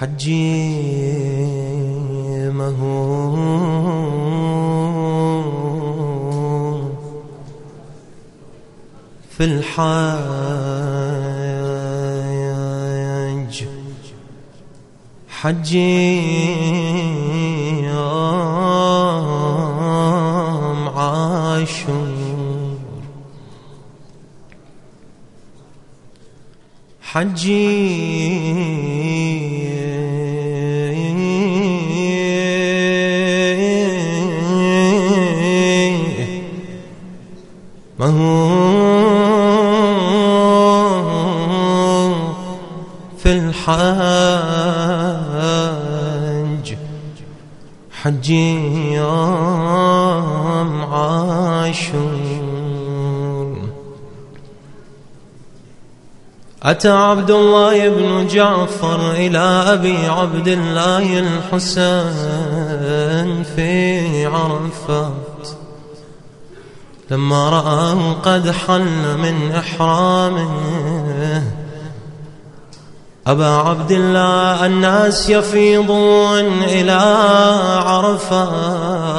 حجي مهوم في الحاج حجي يوم عاشور. حجي هو في الحج حجي يوم عاشور. أتى عبد الله بن جعفر إلى أبي عبد الله الحسين في عرفات لما رآه قد حل من إحرامه. أبا عبد الله الناس يفيضون إلى عرفات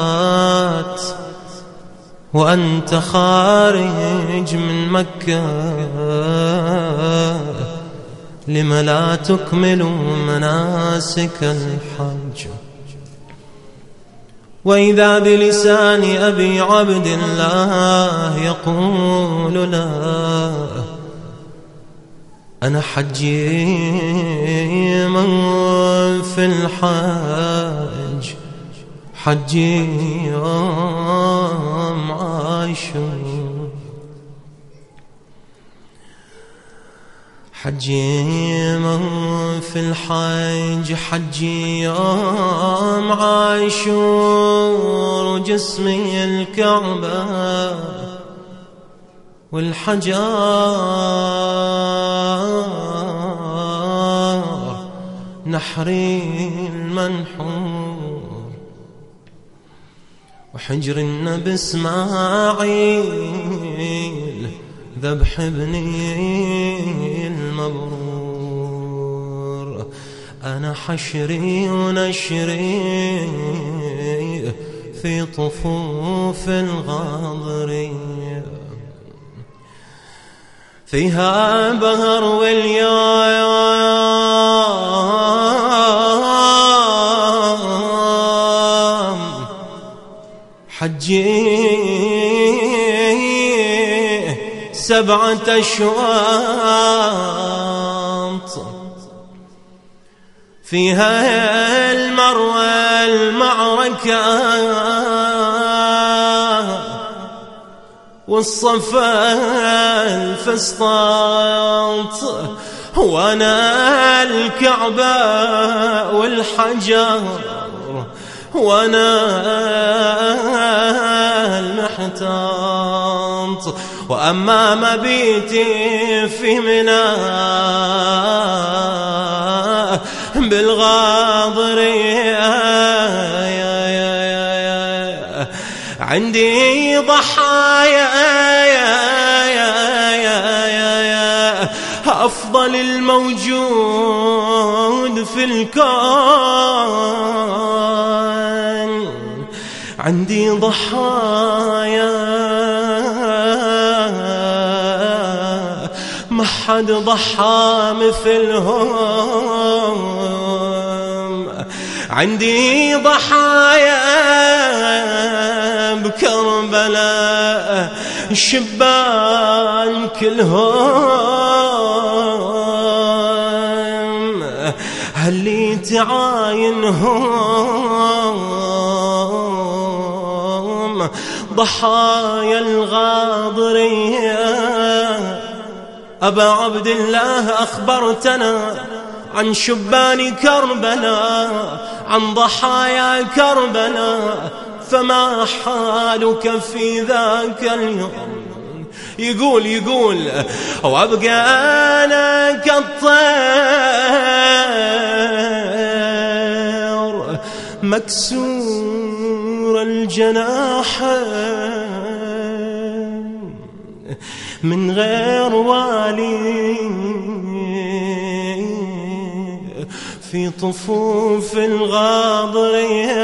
وأنت خارج من مكة. لم لا تكمل مناسك الحج. وإذا بلسان أبي عبد الله يقول لا أنا حجي من في الحج حجي يوم عاشور حجي من في الحج حجي يوم عاشور جسمي الكعبة والحجار نحري المنحور وحجر النبي إسماعيل ذبح ابني المبرور أنا حشري ونشري في طفوف الغاضري فيها بهر واليوم حجي سبعة أشواط. فيها المروى المعركة والصفا الفسطاط وأنا الكعبة والحجر وأنا المحتاط وأما مبيتي في منى بالغاضرية عندي ضحايا أفضل الموجود في الكون. عندي ضحايا. ما حد ضحى مثلهم. عندي ضحايا بكربلاء شبان كلهم. هل تعاينهم. ضحايا الغاضرية. أبا عبد الله أخبرتنا عن شبان كربلاء عن ضحايا كربلاء فما حالك في ذاك اليوم؟ يقول يقول وأبقى أنا كالطير مكسور الجناحين من غير والي. في طفوف الغاضرية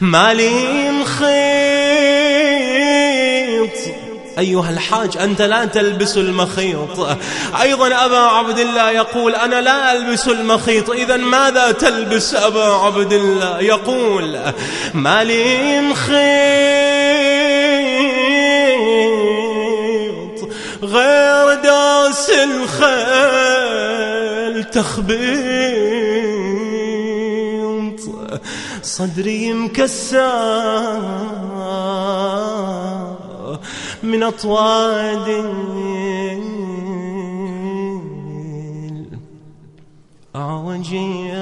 مالي مخيط أيها الحاج أنت لا تلبس المخيط. أيضا أبا عبد الله يقول أنا لا ألبس المخيط. إذا ماذا تلبس أبا عبد الله؟ يقول مالي مخيط غير داس الخيل تخبيط صدري مكسر من أطواد أعوجي